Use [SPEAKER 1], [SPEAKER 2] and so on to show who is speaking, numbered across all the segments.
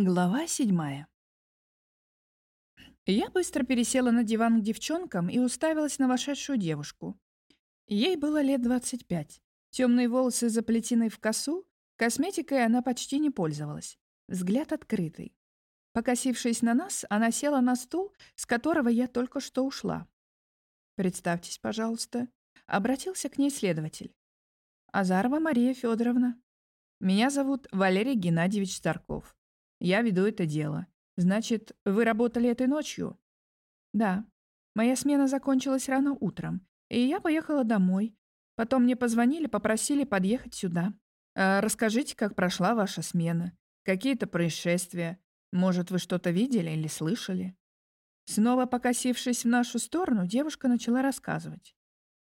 [SPEAKER 1] Глава седьмая. Я быстро пересела на диван к девчонкам и уставилась на вошедшую девушку. Ей было лет 25. Темные волосы заплетены в косу, косметикой она почти не пользовалась. Взгляд открытый. Покосившись на нас, она села на стул, с которого я только что ушла. «Представьтесь, пожалуйста», — обратился к ней следователь. «Азарова Мария Федоровна. Меня зовут Валерий Геннадьевич Старков. Я веду это дело. Значит, вы работали этой ночью? Да. Моя смена закончилась рано утром, и я поехала домой. Потом мне позвонили, попросили подъехать сюда. А расскажите, как прошла ваша смена. Какие-то происшествия. Может, вы что-то видели или слышали? Снова покосившись в нашу сторону, девушка начала рассказывать.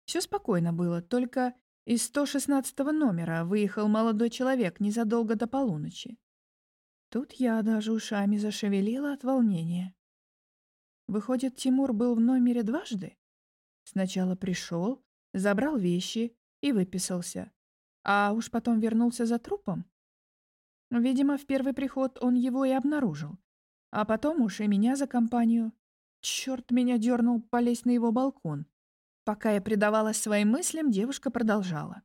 [SPEAKER 1] Все спокойно было, только из 116 номера выехал молодой человек незадолго до полуночи. Тут я даже ушами зашевелила от волнения. Выходит, Тимур был в номере дважды? Сначала пришел, забрал вещи и выписался. А уж потом вернулся за трупом? Видимо, в первый приход он его и обнаружил. А потом уж и меня за компанию. Черт меня дернул полезть на его балкон. Пока я предавалась своим мыслям, девушка продолжала.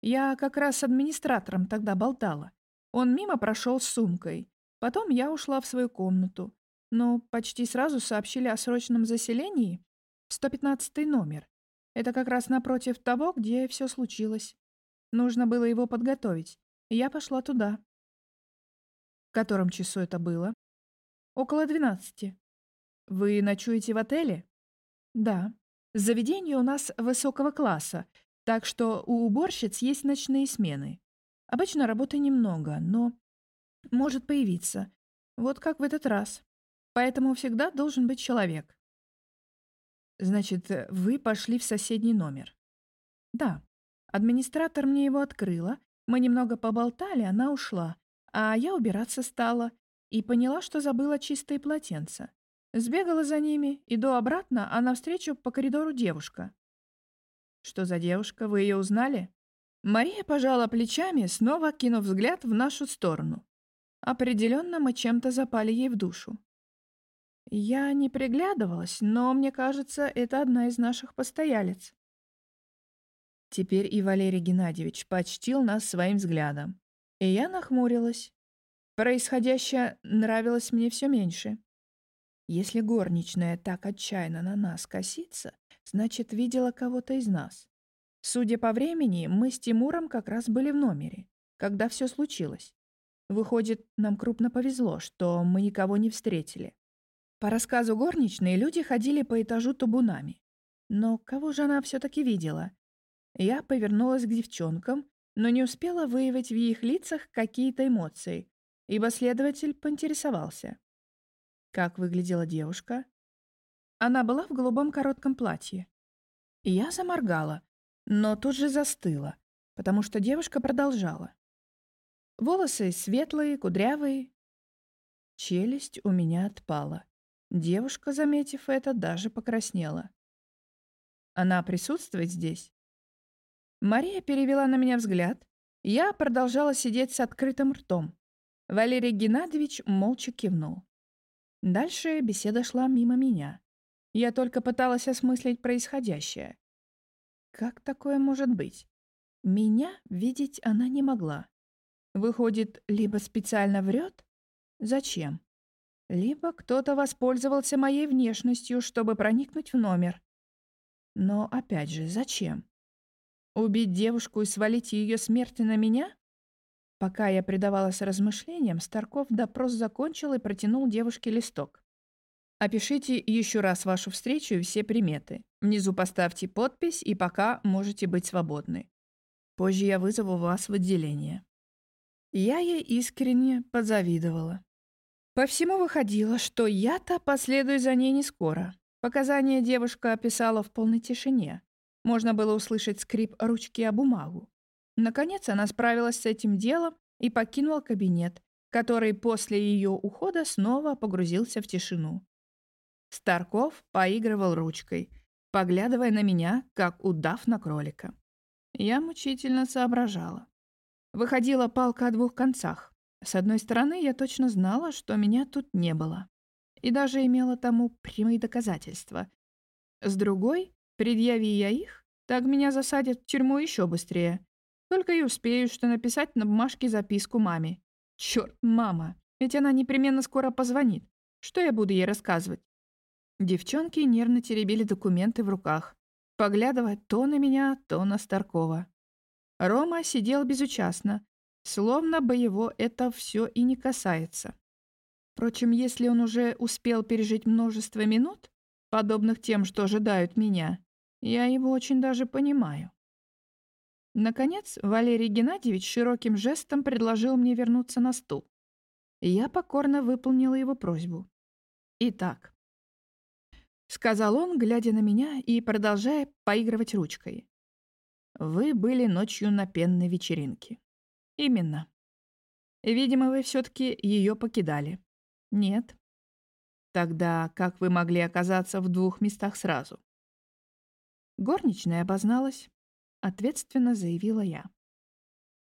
[SPEAKER 1] Я как раз с администратором тогда болтала. Он мимо прошел с сумкой. Потом я ушла в свою комнату. Но почти сразу сообщили о срочном заселении в 115 номер. Это как раз напротив того, где все случилось. Нужно было его подготовить. Я пошла туда. В котором часу это было? Около двенадцати. Вы ночуете в отеле? Да. Заведение у нас высокого класса, так что у уборщиц есть ночные смены. Обычно работы немного, но может появиться. Вот как в этот раз. Поэтому всегда должен быть человек. Значит, вы пошли в соседний номер? Да. Администратор мне его открыла. Мы немного поболтали, она ушла. А я убираться стала и поняла, что забыла чистые полотенца. Сбегала за ними, иду обратно, а навстречу по коридору девушка. Что за девушка, вы ее узнали? Мария пожала плечами, снова кинув взгляд в нашу сторону. Определенно мы чем-то запали ей в душу. Я не приглядывалась, но мне кажется, это одна из наших постоялец. Теперь и Валерий Геннадьевич почтил нас своим взглядом. И я нахмурилась. Происходящее нравилось мне все меньше. Если горничная так отчаянно на нас косится, значит, видела кого-то из нас. Судя по времени, мы с Тимуром как раз были в номере, когда все случилось. Выходит, нам крупно повезло, что мы никого не встретили. По рассказу горничной, люди ходили по этажу табунами. Но кого же она все таки видела? Я повернулась к девчонкам, но не успела выявить в их лицах какие-то эмоции, ибо следователь поинтересовался. Как выглядела девушка? Она была в голубом коротком платье. И я заморгала, но тут же застыла, потому что девушка продолжала. Волосы светлые, кудрявые. Челюсть у меня отпала. Девушка, заметив это, даже покраснела. Она присутствует здесь? Мария перевела на меня взгляд. Я продолжала сидеть с открытым ртом. Валерий Геннадьевич молча кивнул. Дальше беседа шла мимо меня. Я только пыталась осмыслить происходящее. Как такое может быть? Меня видеть она не могла. Выходит, либо специально врет? Зачем? Либо кто-то воспользовался моей внешностью, чтобы проникнуть в номер. Но опять же, зачем? Убить девушку и свалить ее смерти на меня? Пока я предавалась размышлениям, Старков допрос закончил и протянул девушке листок. Опишите еще раз вашу встречу и все приметы. Внизу поставьте подпись, и пока можете быть свободны. Позже я вызову вас в отделение». Я ей искренне позавидовала. По всему выходило, что я-то последую за ней не скоро. Показания девушка описала в полной тишине. Можно было услышать скрип ручки о бумагу. Наконец она справилась с этим делом и покинула кабинет, который после ее ухода снова погрузился в тишину. Старков поигрывал ручкой, поглядывая на меня, как удав на кролика. Я мучительно соображала. Выходила палка о двух концах. С одной стороны, я точно знала, что меня тут не было. И даже имела тому прямые доказательства. С другой, предъяви я их, так меня засадят в тюрьму еще быстрее. Только и успею, что написать на бумажке записку маме. Черт, мама, ведь она непременно скоро позвонит. Что я буду ей рассказывать? Девчонки нервно теребили документы в руках, поглядывая то на меня, то на Старкова. Рома сидел безучастно, словно бы его это все и не касается. Впрочем, если он уже успел пережить множество минут, подобных тем, что ожидают меня, я его очень даже понимаю. Наконец, Валерий Геннадьевич широким жестом предложил мне вернуться на стул. Я покорно выполнила его просьбу. «Итак», — сказал он, глядя на меня и продолжая поигрывать ручкой. «Вы были ночью на пенной вечеринке». «Именно. Видимо, вы все таки ее покидали». «Нет». «Тогда как вы могли оказаться в двух местах сразу?» Горничная обозналась. Ответственно заявила я.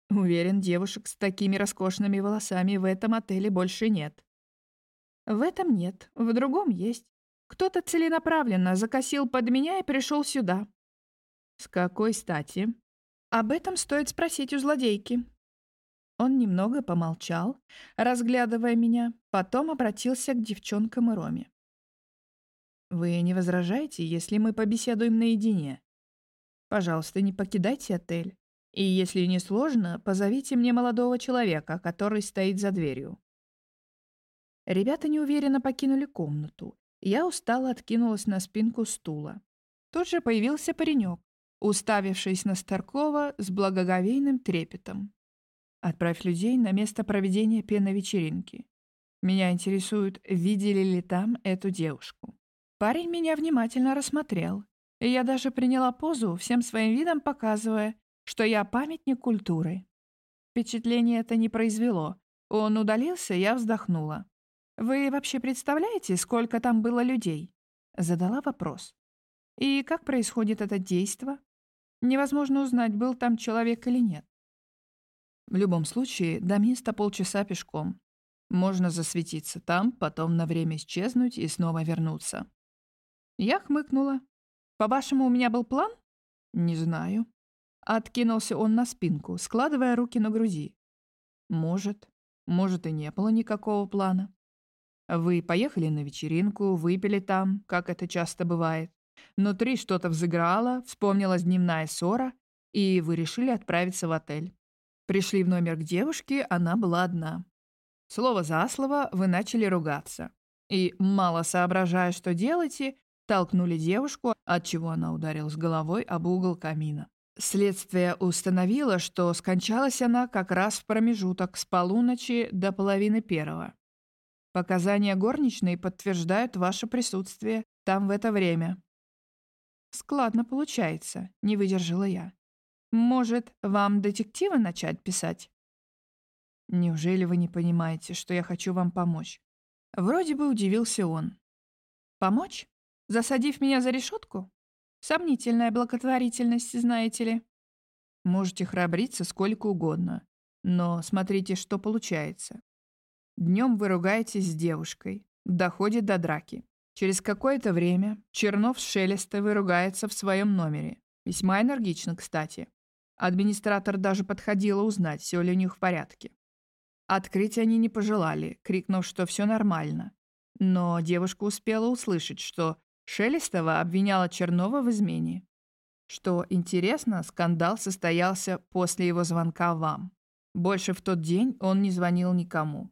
[SPEAKER 1] Уверен, девушек с такими роскошными волосами в этом отеле больше нет. В этом нет, в другом есть. Кто-то целенаправленно закосил под меня и пришел сюда. С какой стати? Об этом стоит спросить у злодейки. Он немного помолчал, разглядывая меня, потом обратился к девчонкам и Роме. «Вы не возражаете, если мы побеседуем наедине? Пожалуйста, не покидайте отель. И если не сложно, позовите мне молодого человека, который стоит за дверью». Ребята неуверенно покинули комнату. Я устало откинулась на спинку стула. Тут же появился паренек, уставившись на Старкова с благоговейным трепетом. Отправь людей на место проведения пеновечеринки. Меня интересует, видели ли там эту девушку. Парень меня внимательно рассмотрел, и я даже приняла позу, всем своим видом показывая, что я памятник культуры. Впечатление это не произвело. Он удалился, я вздохнула. «Вы вообще представляете, сколько там было людей?» Задала вопрос. «И как происходит это действо?» Невозможно узнать, был там человек или нет. В любом случае, до места полчаса пешком. Можно засветиться там, потом на время исчезнуть и снова вернуться. Я хмыкнула. «По-вашему, у меня был план?» «Не знаю». Откинулся он на спинку, складывая руки на груди. «Может. Может, и не было никакого плана. Вы поехали на вечеринку, выпили там, как это часто бывает. Внутри что-то взыграло, вспомнилась дневная ссора, и вы решили отправиться в отель. Пришли в номер к девушке, она была одна. Слово за слово вы начали ругаться. И, мало соображая, что делаете, толкнули девушку, отчего она ударилась головой об угол камина. Следствие установило, что скончалась она как раз в промежуток с полуночи до половины первого. Показания горничной подтверждают ваше присутствие там в это время. Складно получается, не выдержала я. Может, вам детектива начать писать? Неужели вы не понимаете, что я хочу вам помочь? Вроде бы удивился он. Помочь? Засадив меня за решетку? Сомнительная благотворительность, знаете ли. Можете храбриться сколько угодно, но смотрите, что получается. Днем вы ругаетесь с девушкой, доходит до драки. Через какое-то время Чернов с Шелестовой ругается в своем номере. Весьма энергично, кстати. Администратор даже подходила узнать, все ли у них в порядке. Открыть они не пожелали, крикнув, что все нормально. Но девушка успела услышать, что Шелестова обвиняла Чернова в измене. Что интересно, скандал состоялся после его звонка вам. Больше в тот день он не звонил никому.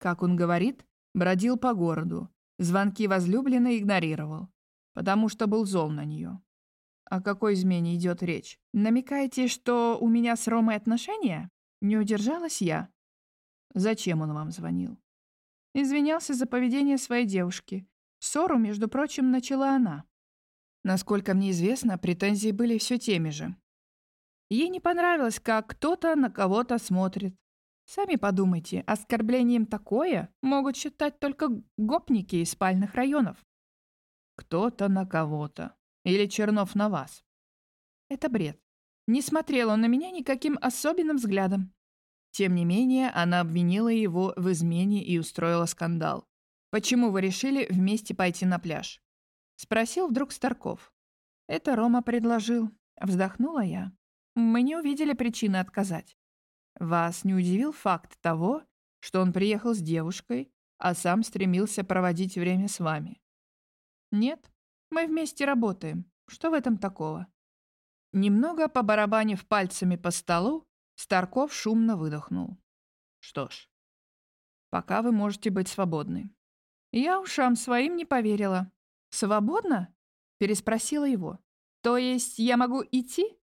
[SPEAKER 1] Как он говорит, бродил по городу, звонки возлюбленной игнорировал, потому что был зол на нее. О какой измене идет речь? Намекаете, что у меня с Ромой отношения? Не удержалась я. Зачем он вам звонил? Извинялся за поведение своей девушки. Ссору, между прочим, начала она. Насколько мне известно, претензии были все теми же. Ей не понравилось, как кто-то на кого-то смотрит. Сами подумайте, оскорблением такое могут считать только гопники из спальных районов. Кто-то на кого-то. Или Чернов на вас? Это бред. Не смотрел он на меня никаким особенным взглядом. Тем не менее, она обвинила его в измене и устроила скандал. «Почему вы решили вместе пойти на пляж?» Спросил вдруг Старков. «Это Рома предложил». Вздохнула я. Мы не увидели причины отказать. Вас не удивил факт того, что он приехал с девушкой, а сам стремился проводить время с вами? Нет, мы вместе работаем. Что в этом такого? Немного побарабанив пальцами по столу, Старков шумно выдохнул. Что ж, пока вы можете быть свободны. Я ушам своим не поверила. Свободно? Переспросила его. То есть я могу идти?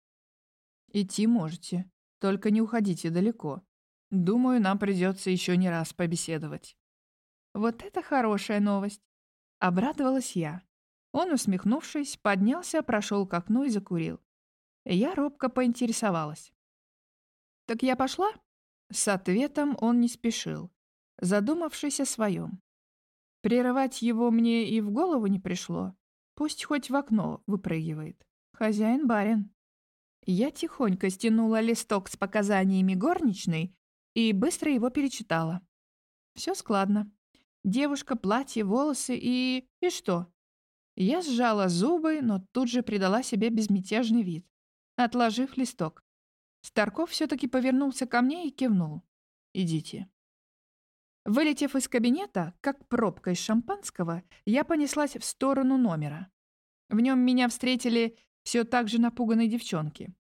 [SPEAKER 1] Идти можете, только не уходите далеко. Думаю, нам придется еще не раз побеседовать. Вот это хорошая новость. Обрадовалась я. Он, усмехнувшись, поднялся, прошел к окну и закурил. Я робко поинтересовалась. «Так я пошла?» С ответом он не спешил, задумавшись о своем. Прерывать его мне и в голову не пришло. Пусть хоть в окно выпрыгивает. Хозяин-барин. Я тихонько стянула листок с показаниями горничной и быстро его перечитала. Все складно. Девушка, платье, волосы и... и что? Я сжала зубы, но тут же придала себе безмятежный вид, отложив листок. Старков все-таки повернулся ко мне и кивнул. «Идите». Вылетев из кабинета, как пробка из шампанского, я понеслась в сторону номера. В нем меня встретили все так же напуганной девчонки.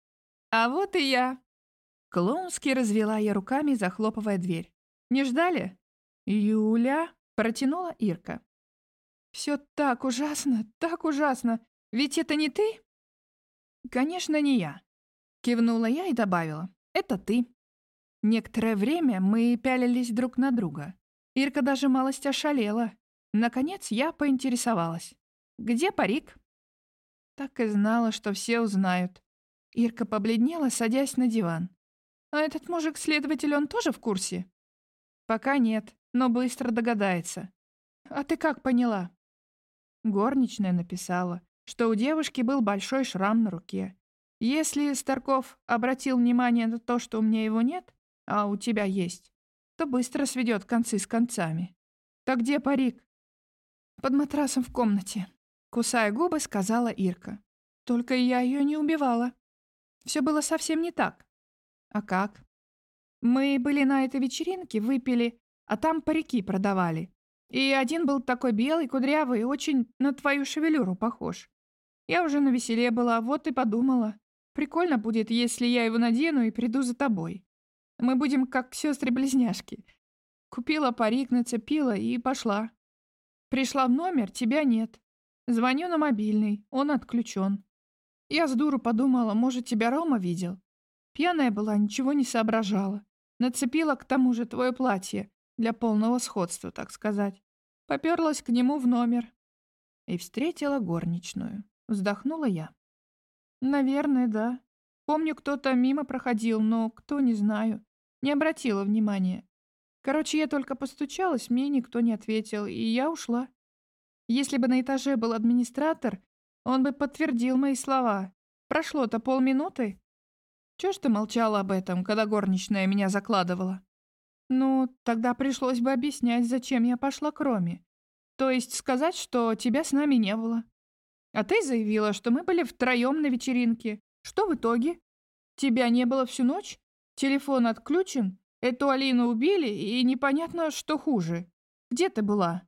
[SPEAKER 1] «А вот и я!» Клоунски развела я руками, захлопывая дверь. «Не ждали?» «Юля?» — протянула Ирка. «Все так ужасно, так ужасно! Ведь это не ты?» «Конечно, не я», — кивнула я и добавила. «Это ты». Некоторое время мы пялились друг на друга. Ирка даже малость ошалела. Наконец я поинтересовалась. «Где парик?» Так и знала, что все узнают. Ирка побледнела, садясь на диван. «А этот мужик-следователь, он тоже в курсе?» «Пока нет, но быстро догадается». «А ты как поняла?» Горничная написала, что у девушки был большой шрам на руке. Если Старков обратил внимание на то, что у меня его нет, а у тебя есть, то быстро сведет концы с концами. Так где парик? Под матрасом в комнате. Кусая губы, сказала Ирка. Только я ее не убивала. Все было совсем не так. А как? Мы были на этой вечеринке, выпили, а там парики продавали. И один был такой белый, кудрявый, очень на твою шевелюру похож. Я уже на веселе была, вот и подумала. Прикольно будет, если я его надену и приду за тобой. Мы будем как сестры-близняшки. Купила парик, нацепила и пошла. Пришла в номер, тебя нет. Звоню на мобильный, он отключен. Я с дуру подумала, может, тебя Рома видел. Пьяная была, ничего не соображала. Нацепила к тому же твое платье, для полного сходства, так сказать. Поперлась к нему в номер. И встретила горничную. Вздохнула я. Наверное, да. Помню, кто-то мимо проходил, но кто, не знаю. Не обратила внимания. Короче, я только постучалась, мне никто не ответил, и я ушла. Если бы на этаже был администратор, он бы подтвердил мои слова. Прошло-то полминуты. Чё ж ты молчала об этом, когда горничная меня закладывала? Ну, тогда пришлось бы объяснять, зачем я пошла к Роме. То есть сказать, что тебя с нами не было. А ты заявила, что мы были втроем на вечеринке. Что в итоге? Тебя не было всю ночь? Телефон отключен? Эту Алину убили, и непонятно, что хуже. Где ты была?